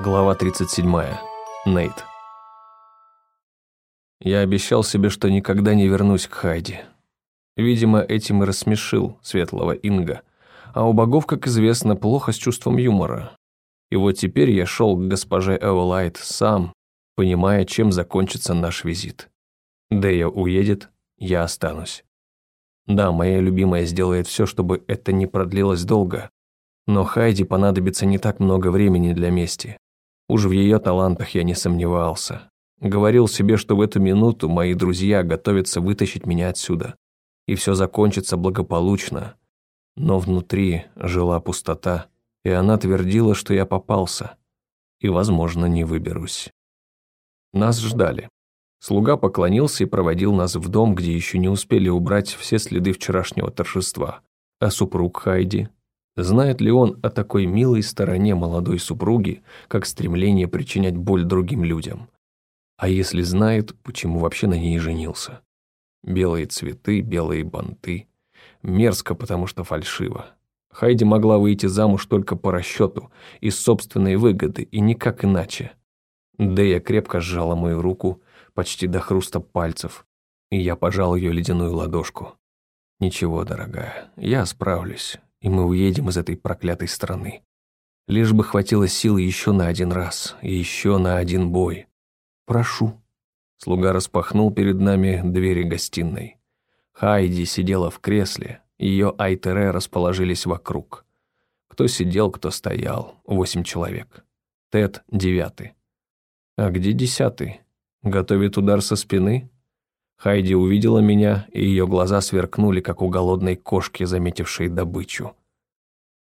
Глава 37. Нейт. Я обещал себе, что никогда не вернусь к Хайди. Видимо, этим и рассмешил светлого Инга. А у богов, как известно, плохо с чувством юмора. И вот теперь я шел к госпоже Эолайт сам, понимая, чем закончится наш визит. Дэя уедет, я останусь. Да, моя любимая сделает все, чтобы это не продлилось долго, но Хайди понадобится не так много времени для мести. Уж в ее талантах я не сомневался. Говорил себе, что в эту минуту мои друзья готовятся вытащить меня отсюда. И все закончится благополучно. Но внутри жила пустота, и она твердила, что я попался. И, возможно, не выберусь. Нас ждали. Слуга поклонился и проводил нас в дом, где еще не успели убрать все следы вчерашнего торжества. А супруг Хайди Знает ли он о такой милой стороне молодой супруги, как стремление причинять боль другим людям? А если знает, почему вообще на ней женился? Белые цветы, белые банты. Мерзко, потому что фальшиво. Хайди могла выйти замуж только по расчету, из собственной выгоды, и никак иначе. Дэя крепко сжала мою руку, почти до хруста пальцев, и я пожал ее ледяную ладошку. «Ничего, дорогая, я справлюсь и мы уедем из этой проклятой страны. Лишь бы хватило силы еще на один раз, и еще на один бой. Прошу». Слуга распахнул перед нами двери гостиной. Хайди сидела в кресле, ее айтере расположились вокруг. Кто сидел, кто стоял, восемь человек. Тед — девятый. А где десятый? Готовит удар со спины? Хайди увидела меня, и ее глаза сверкнули, как у голодной кошки, заметившей добычу.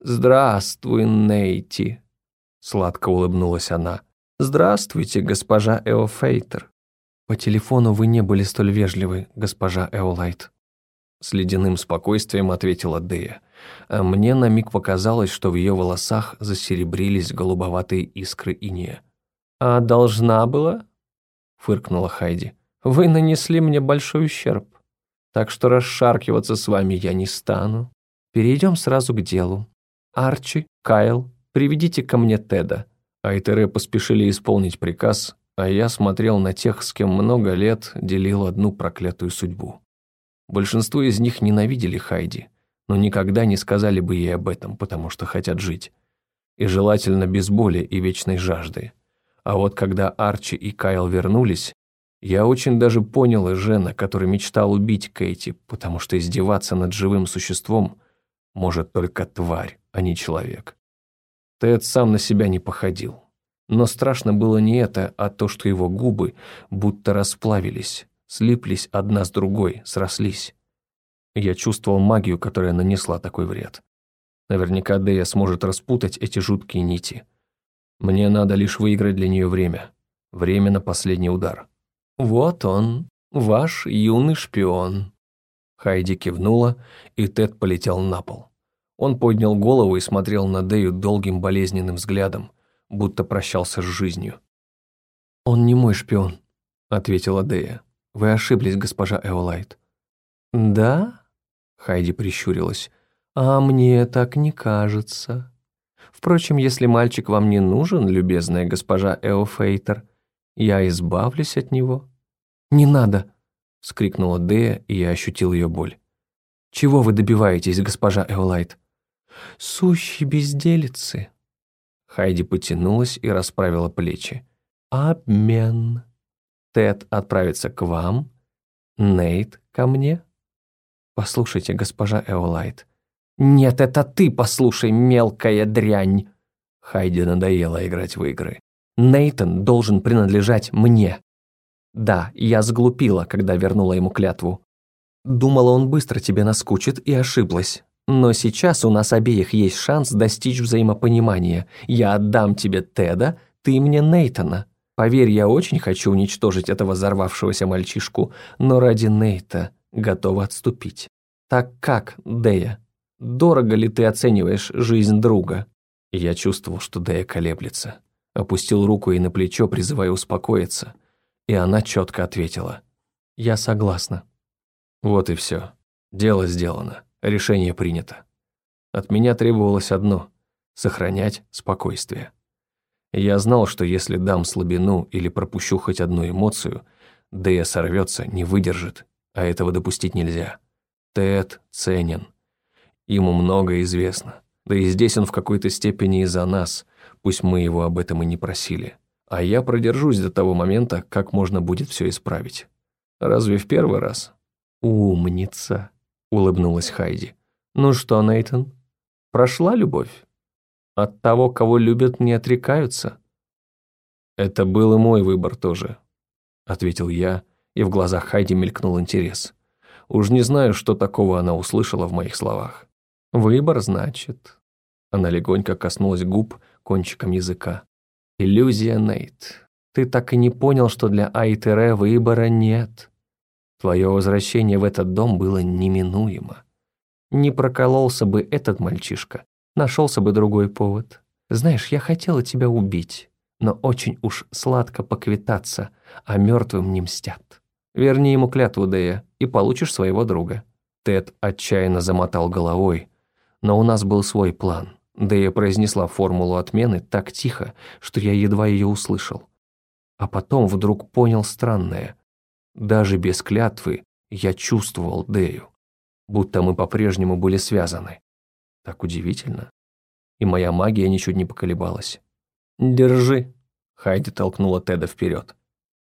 «Здравствуй, Нейти», — сладко улыбнулась она. «Здравствуйте, госпожа Эофейтер». «По телефону вы не были столь вежливы, госпожа Эолайт», — с ледяным спокойствием ответила Дея. А мне на миг показалось, что в ее волосах засеребрились голубоватые искры иния. «А должна была?» — фыркнула Хайди. Вы нанесли мне большой ущерб, так что расшаркиваться с вами я не стану. Перейдем сразу к делу. Арчи, Кайл, приведите ко мне Теда». Айтере поспешили исполнить приказ, а я смотрел на тех, с кем много лет делил одну проклятую судьбу. Большинство из них ненавидели Хайди, но никогда не сказали бы ей об этом, потому что хотят жить. И желательно без боли и вечной жажды. А вот когда Арчи и Кайл вернулись, я очень даже понял Жена, который мечтал убить Кейти, потому что издеваться над живым существом может только тварь, а не человек. Тед сам на себя не походил. Но страшно было не это, а то, что его губы будто расплавились, слиплись одна с другой, срослись. Я чувствовал магию, которая нанесла такой вред. Наверняка Дея сможет распутать эти жуткие нити. Мне надо лишь выиграть для нее время. Время на последний удар. «Вот он, ваш юный шпион». Хайди кивнула, и Тед полетел на пол. Он поднял голову и смотрел на Дэю долгим болезненным взглядом, будто прощался с жизнью. «Он не мой шпион», — ответила Дэя. «Вы ошиблись, госпожа Эолайт». «Да?» — Хайди прищурилась. «А мне так не кажется. Впрочем, если мальчик вам не нужен, любезная госпожа Эофейтер, я избавлюсь от него». «Не надо!» — скрикнула Дея, и я ощутил ее боль. «Чего вы добиваетесь, госпожа Эолайт?» «Сущие безделицы!» Хайди потянулась и расправила плечи. «Обмен. Тед отправится к вам, Нейт ко мне?» «Послушайте, госпожа Эолайт». «Нет, это ты послушай, мелкая дрянь!» Хайди надоело играть в игры. Нейтон должен принадлежать мне. Да, я сглупила, когда вернула ему клятву. Думала, он быстро тебе наскучит и ошиблась. Но сейчас у нас обеих есть шанс достичь взаимопонимания. Я отдам тебе Теда, ты мне Нейтона. Поверь, я очень хочу уничтожить этого взорвавшегося мальчишку, но ради Нейта готова отступить. Так как, Дея? Дорого ли ты оцениваешь жизнь друга? Я чувствовал, что Дея колеблется опустил руку ей на плечо, призывая успокоиться, и она четко ответила. «Я согласна». Вот и все. Дело сделано, решение принято. От меня требовалось одно – сохранять спокойствие. Я знал, что если дам слабину или пропущу хоть одну эмоцию, Дэя сорвется, не выдержит, а этого допустить нельзя. Тед ценен. Ему многое известно. Да и здесь он в какой-то степени из-за нас, пусть мы его об этом и не просили. А я продержусь до того момента, как можно будет все исправить. Разве в первый раз? «Умница», — улыбнулась Хайди. «Ну что, Нейтон, прошла любовь? От того, кого любят, не отрекаются?» «Это был и мой выбор тоже», — ответил я, и в глазах Хайди мелькнул интерес. Уж не знаю, что такого она услышала в моих словах. «Выбор, значит?» Она легонько коснулась губ кончиком языка. «Иллюзия, Нейт. Ты так и не понял, что для Айтере выбора нет. Твое возвращение в этот дом было неминуемо. Не прокололся бы этот мальчишка, нашелся бы другой повод. Знаешь, я хотела тебя убить, но очень уж сладко поквитаться, а мертвым не мстят. Верни ему клятву, Дея, и получишь своего друга». Тед отчаянно замотал головой, но у нас был свой план. Дея произнесла формулу отмены так тихо, что я едва ее услышал. А потом вдруг понял странное. Даже без клятвы я чувствовал Дею, будто мы по-прежнему были связаны. Так удивительно. И моя магия ничуть не поколебалась. «Держи», — Хайди толкнула Теда вперед.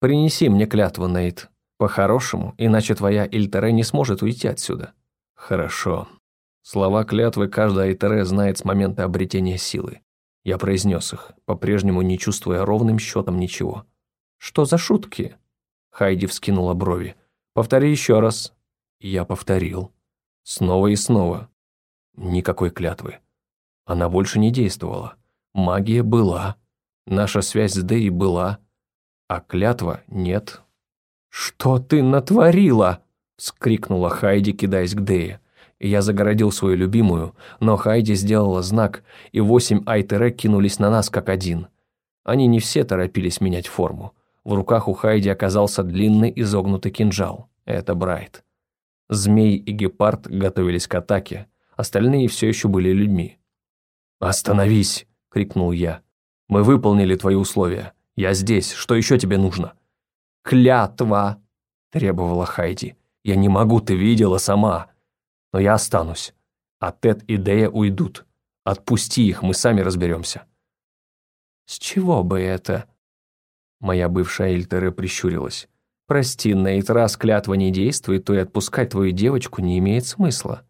«Принеси мне клятву, Нейт. По-хорошему, иначе твоя Ильтере не сможет уйти отсюда». «Хорошо». Слова клятвы каждая Ильтере знает с момента обретения силы. Я произнес их, по-прежнему не чувствуя ровным счетом ничего. «Что за шутки?» Хайди вскинула брови. «Повтори еще раз». Я повторил. Снова и снова. Никакой клятвы. Она больше не действовала. Магия была. Наша связь с Дэей была. А клятва нет. «Что ты натворила?» — скрикнула Хайди, кидаясь к Дэе. Я загородил свою любимую, но Хайди сделала знак, и восемь Айтере кинулись на нас как один. Они не все торопились менять форму. В руках у Хайди оказался длинный изогнутый кинжал. Это Брайт. Змей и Гепард готовились к атаке, остальные все еще были людьми. «Остановись!» — крикнул я. «Мы выполнили твои условия. Я здесь. Что еще тебе нужно?» «Клятва!» — требовала Хайди. «Я не могу, ты видела сама. Но я останусь. А Тед и Дея уйдут. Отпусти их, мы сами разберемся». «С чего бы это?» Моя бывшая Эльтера прищурилась. «Прости, Нейт, раз клятва не действует, то и отпускать твою девочку не имеет смысла.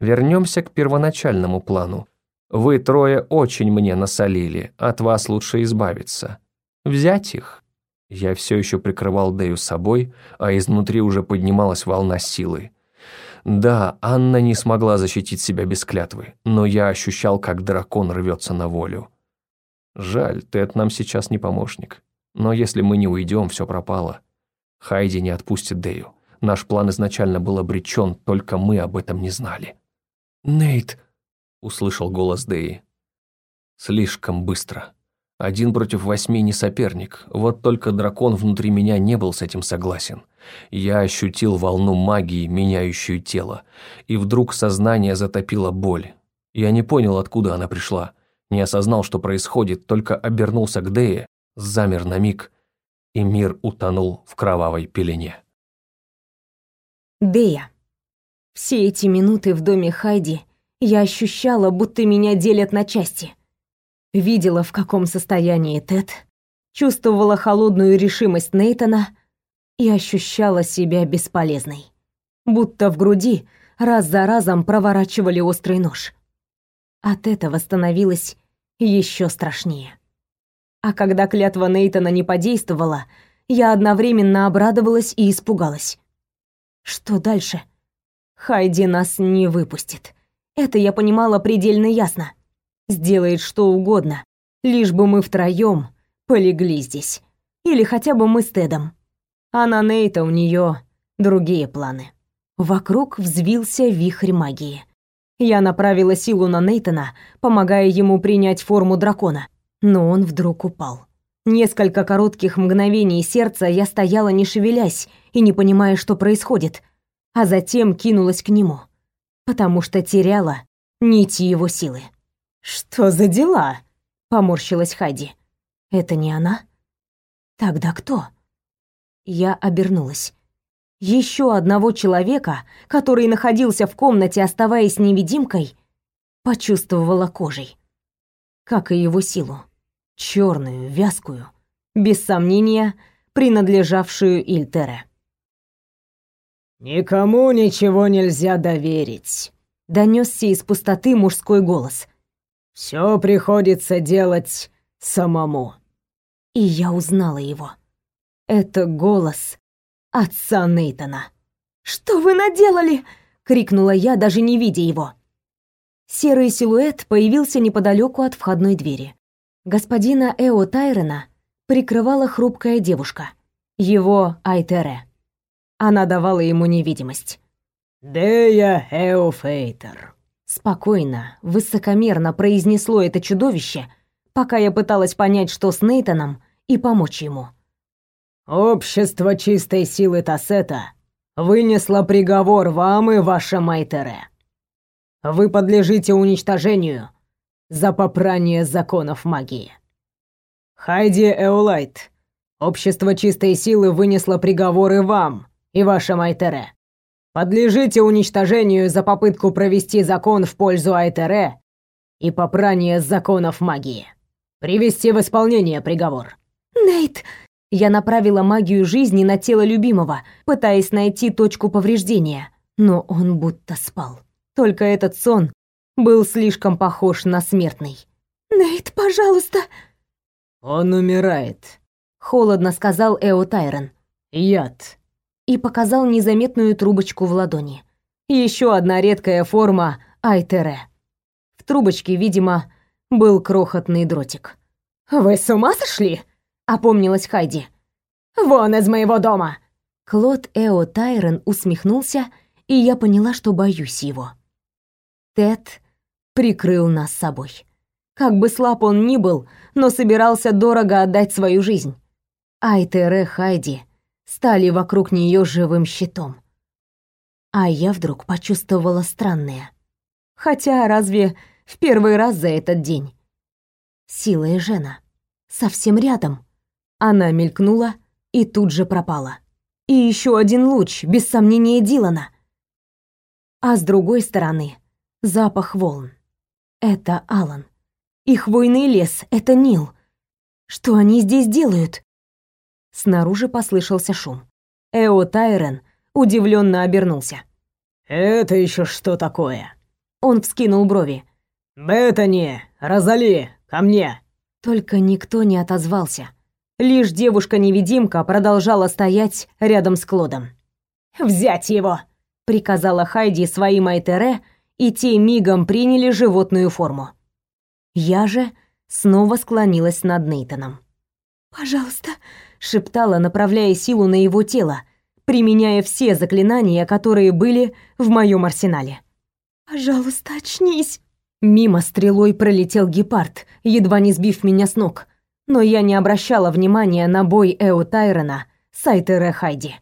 Вернемся к первоначальному плану. Вы трое очень мне насолили, от вас лучше избавиться. Взять их?» Я все еще прикрывал Дэю собой, а изнутри уже поднималась волна силы. Да, Анна не смогла защитить себя без клятвы, но я ощущал, как дракон рвется на волю. Жаль, Тед нам сейчас не помощник. Но если мы не уйдем, все пропало. Хайди не отпустит Дэю. Наш план изначально был обречен, только мы об этом не знали. «Нейт!» — услышал голос Дэи. «Слишком быстро. Один против восьми не соперник, вот только дракон внутри меня не был с этим согласен. Я ощутил волну магии, меняющую тело, и вдруг сознание затопило боль. Я не понял, откуда она пришла, не осознал, что происходит, только обернулся к Дее, замер на миг, и мир утонул в кровавой пелене. Дея. Все эти минуты в доме Хайди я ощущала, будто меня делят на части. Видела, в каком состоянии Тед, чувствовала холодную решимость Нейтона и ощущала себя бесполезной. Будто в груди раз за разом проворачивали острый нож. От этого становилось еще страшнее. А когда клятва Нейтона не подействовала, я одновременно обрадовалась и испугалась. Что дальше? Хайди нас не выпустит. Это я понимала предельно ясно. Сделает что угодно, лишь бы мы втроем полегли здесь. Или хотя бы мы с Тедом. А на Нейта у нее другие планы. Вокруг взвился вихрь магии. Я направила силу на Нейтона, помогая ему принять форму дракона но он вдруг упал. Несколько коротких мгновений сердца я стояла не шевелясь и не понимая, что происходит, а затем кинулась к нему, потому что теряла нити его силы. «Что за дела?» — поморщилась Хади. Это не она? Тогда кто? Я обернулась. Еще одного человека, который находился в комнате, оставаясь невидимкой, почувствовала кожей. Как и его силу. черную, вязкую, без сомнения, принадлежавшую Ильтере. «Никому ничего нельзя доверить», — донесся из пустоты мужской голос. «Все приходится делать самому». И я узнала его. Это голос отца Нейтона. «Что вы наделали?» — крикнула я, даже не видя его. Серый силуэт появился неподалеку от входной двери. Господина Эо Тайрена прикрывала хрупкая девушка, его Айтере. Она давала ему невидимость. «Дея Эофейтер», — спокойно, высокомерно произнесло это чудовище, пока я пыталась понять, что с Нейтаном, и помочь ему. «Общество чистой силы Тассета вынесло приговор вам и вашим Айтере. Вы подлежите уничтожению за попрание законов магии. Хайди Эолайт, общество чистой силы вынесло приговоры вам и вашим Айтере. Подлежите уничтожению за попытку провести закон в пользу Айтере и попрание законов магии. Привести в исполнение приговор. Нейт, я направила магию жизни на тело любимого, пытаясь найти точку повреждения, но он будто спал. Только этот сон был слишком похож на смертный. «Нейт, пожалуйста!» «Он умирает», — холодно сказал Эо Тайрон. «Яд». И показал незаметную трубочку в ладони. Еще одна редкая форма Айтере. В трубочке, видимо, был крохотный дротик. «Вы с ума сошли?» — опомнилась Хайди. «Вон из моего дома!» Клод Эо Тайрон усмехнулся, и я поняла, что боюсь его. Тед прикрыл нас собой. Как бы слаб он ни был, но собирался дорого отдать свою жизнь. Айтере Хайди стали вокруг нее живым щитом. А я вдруг почувствовала странное. Хотя разве в первый раз за этот день? Сила Жена. Совсем рядом. Она мелькнула и тут же пропала. И еще один луч, без сомнения, Дилана. А с другой стороны запах волн. Это Алан. И хвойный лес — это Нил. Что они здесь делают? Снаружи послышался шум. Эо Тайрен удивленно обернулся. «Это еще что такое?» Он вскинул брови. «Беттани, Розали, ко мне!» Только никто не отозвался. Лишь девушка-невидимка продолжала стоять рядом с Клодом. «Взять его!» — приказала Хайди своим Айтере, и те мигом приняли животную форму. Я же снова склонилась над Нейтаном. «Пожалуйста», — шептала, направляя силу на его тело, применяя все заклинания, которые были в моем арсенале. «Пожалуйста, очнись». Мимо стрелой пролетел гепард, едва не сбив меня с ног, но я не обращала внимания на бой Эо Тайрона с Айтере Хайди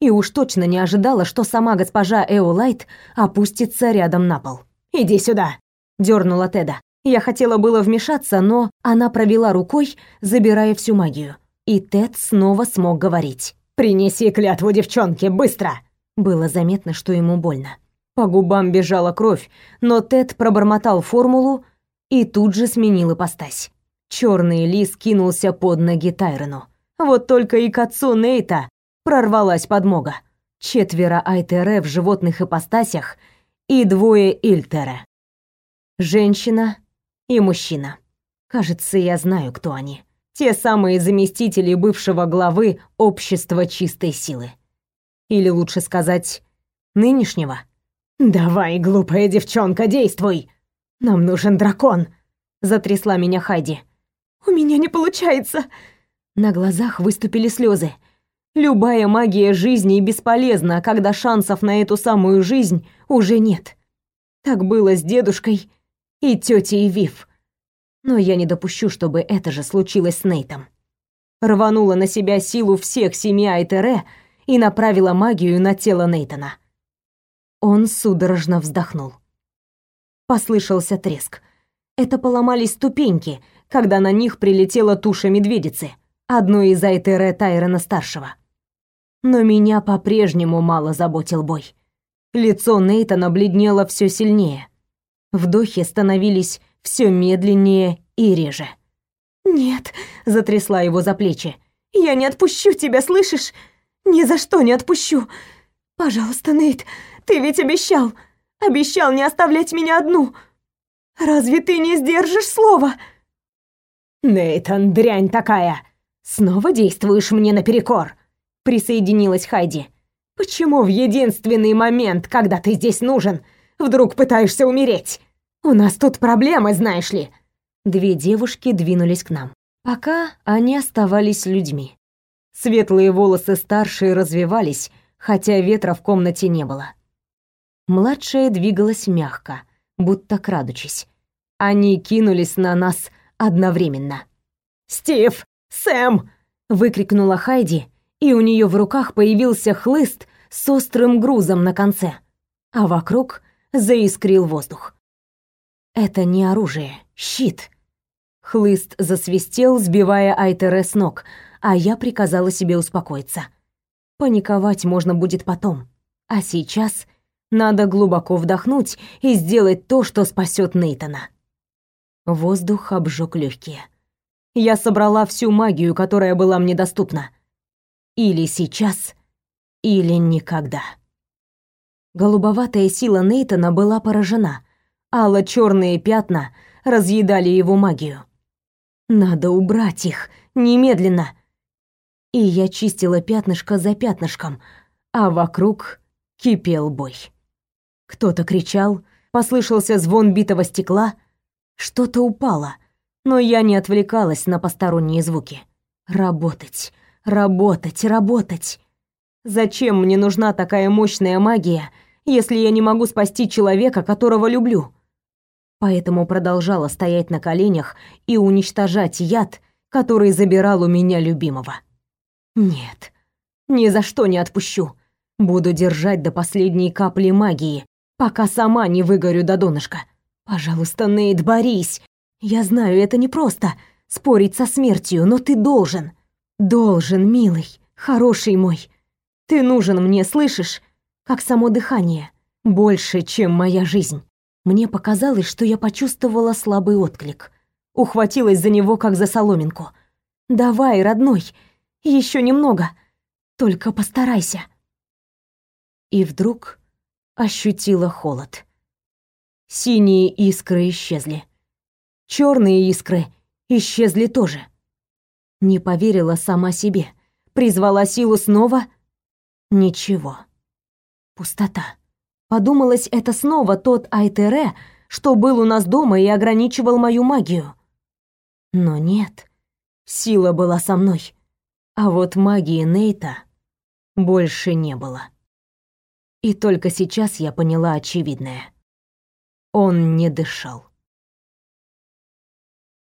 и уж точно не ожидала, что сама госпожа Эолайт опустится рядом на пол. «Иди сюда!» — дернула Теда. Я хотела было вмешаться, но она провела рукой, забирая всю магию. И Тед снова смог говорить. «Принеси клятву девчонке, быстро!» Было заметно, что ему больно. По губам бежала кровь, но Тед пробормотал формулу и тут же сменил ипостась. Черный лис кинулся под ноги Тайрону. Вот только и к отцу Нейта прорвалась подмога. Четверо Айтере в животных ипостасях и двое Ильтере. Женщина и мужчина. Кажется, я знаю, кто они. Те самые заместители бывшего главы Общества чистой силы. Или лучше сказать, нынешнего. «Давай, глупая девчонка, действуй! Нам нужен дракон!» Затрясла меня Хайди. «У меня не получается!» На глазах выступили слезы. Любая магия жизни бесполезна, когда шансов на эту самую жизнь уже нет. Так было с дедушкой и тетей Вив. Но я не допущу, чтобы это же случилось с Нейтом. Рванула на себя силу всех семи Айтере и направила магию на тело Нейтона. Он судорожно вздохнул. Послышался треск. Это поломались ступеньки, когда на них прилетела туша медведицы, одной из Айтере Тайрона-старшего. Но меня по-прежнему мало заботил бой. Лицо Нейтана бледнело все сильнее. Вдохи становились все медленнее и реже. «Нет», — затрясла его за плечи, — «я не отпущу тебя, слышишь? Ни за что не отпущу. Пожалуйста, Нейт, ты ведь обещал, обещал не оставлять меня одну. Разве ты не сдержишь слова?» «Нейтан, дрянь такая! Снова действуешь мне наперекор!» Присоединилась Хайди. «Почему в единственный момент, когда ты здесь нужен, вдруг пытаешься умереть? У нас тут проблемы, знаешь ли!» Две девушки двинулись к нам. Пока они оставались людьми. Светлые волосы старшей развивались, хотя ветра в комнате не было. Младшая двигалась мягко, будто крадучись. Они кинулись на нас одновременно. «Стив! Сэм!» — выкрикнула Хайди, и у нее в руках появился хлыст с острым грузом на конце, а вокруг заискрил воздух. Это не оружие, щит. Хлыст засвистел, сбивая Айтере с ног, а я приказала себе успокоиться. Паниковать можно будет потом, а сейчас надо глубоко вдохнуть и сделать то, что спасет Нейтона. Воздух обжег легкие. Я собрала всю магию, которая была мне доступна. Или сейчас, или никогда. Голубоватая сила Нейтона была поражена. Алло-черные пятна разъедали его магию. Надо убрать их немедленно. И я чистила пятнышко за пятнышком, а вокруг кипел бой. Кто-то кричал, послышался звон битого стекла, что-то упало, но я не отвлекалась на посторонние звуки. Работать, работать, работать. Зачем мне нужна такая мощная магия, если я не могу спасти человека, которого люблю? Поэтому продолжала стоять на коленях и уничтожать яд, который забирал у меня любимого. Нет, ни за что не отпущу. Буду держать до последней капли магии, пока сама не выгорю до донышка. Пожалуйста, Нейт, борись. Я знаю, это непросто спорить со смертью, но ты должен. Должен, милый, хороший мой. Ты нужен мне, слышишь? Как само дыхание, больше, чем моя жизнь. Мне показалось, что я почувствовала слабый отклик. Ухватилась за него как за соломинку. Давай, родной, еще немного. Только постарайся. И вдруг ощутила холод. Синие искры исчезли. Черные искры исчезли тоже. Не поверила сама себе. Призвала силу снова. Ничего. Пустота. Подумалось, это снова тот Айтере, что был у нас дома и ограничивал мою магию. Но нет. Сила была со мной. А вот магии Нейта больше не было. И только сейчас я поняла очевидное. Он не дышал.